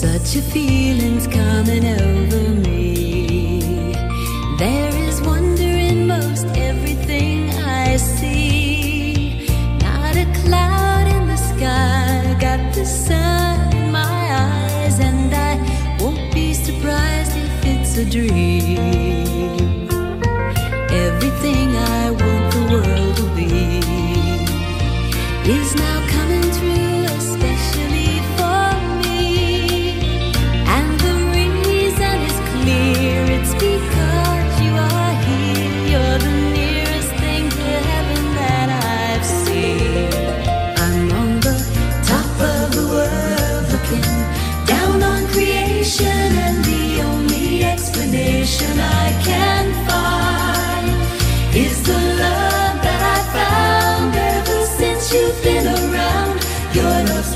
Such a feeling's coming over me. There is wonder in most everything I see. Not a cloud in the sky, got the sun in my eyes, and I won't be surprised if it's a dream.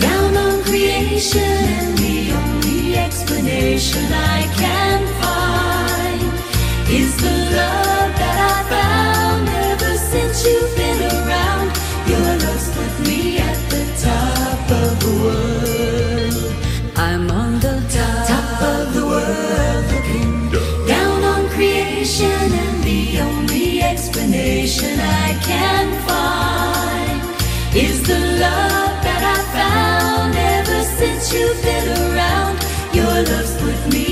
down on creation and the only explanation I can. with me.